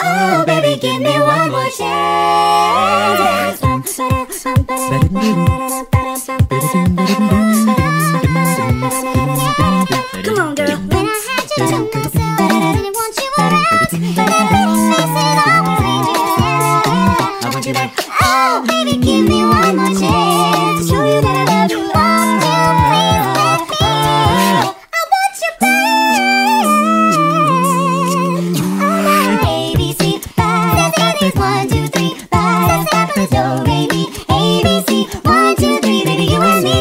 Oh, baby, give me one more chance. One, two, three, five, seven, do, re, mi, ABC, one, two, three, baby, you and me.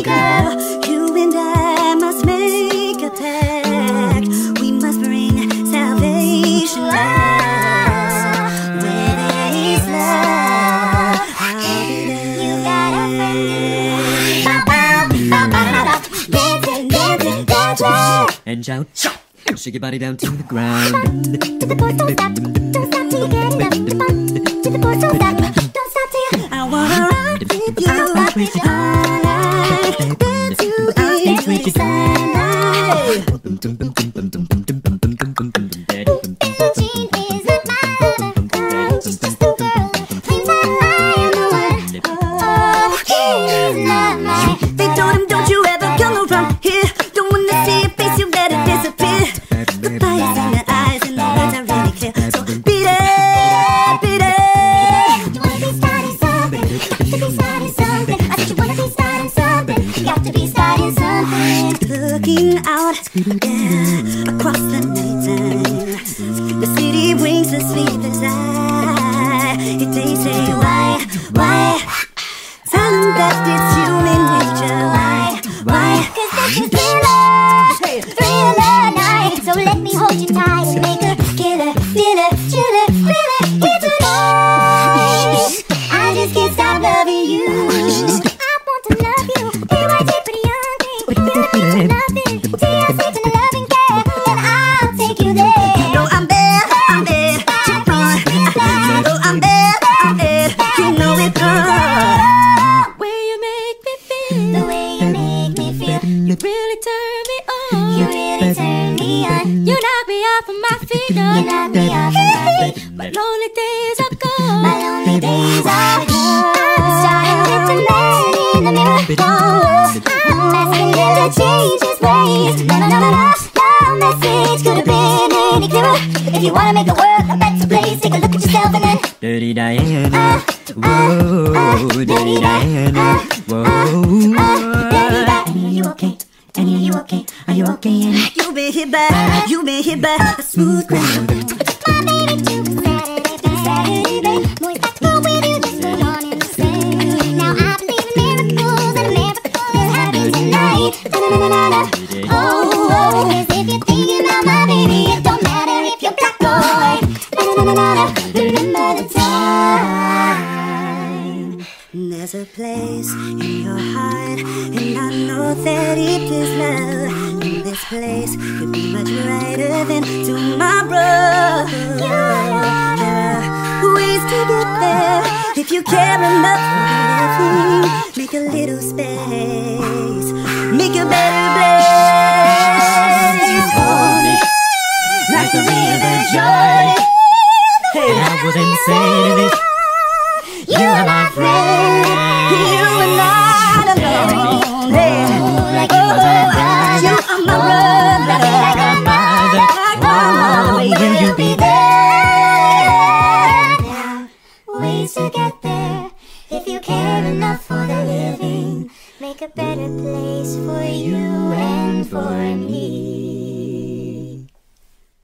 You and I must make a pact. We must bring salvation down. Where love. You got a friend. Ba, ba, ba, ba, da, da. Dancing, dancing, dancing. And shout, shout. Shake your body down to the ground. To the boys, don't stop, don't stop till you get enough. To the boys, to the boys, don't stop, don't stop till you. I wanna rock with you all night. Dance to the sweet sunlight. Be starting something. I said wanna be starting something. Got to be starting something. Looking out, yeah, across the nighttime. The city winks and sleepless eye. If they say why, why? Tell that it's human nature. Why, why? Cause this is thriller, thriller night. So let me hold you tight and make knock me off my. My lonely days are My gone. lonely days are gone. I'm starting with the man in the mirror. Oh, I'm asking him to change his ways. Message could have been any clearer. If you wanna make the world a better place, take a look at yourself and then. Dirty Diana. Whoa, Dirty Diana. Whoa. Daddy, are you okay? Are you okay? Are you okay? And You've been hit by, you've been hit by a smooth criminal. my baby too Saturday, to Saturday, babe. Boys got go with you just for one and the same. Now I believe in miracles and a miracle will happen tonight. Oh, There's a place in your heart, and I know that it is love. And this place could be much brighter than tomorrow. Are ways to get there if you care enough for living. Make a little space, make a better place my like will you be there? Ways to get there. If you care enough for the living, make a better place for you and for me.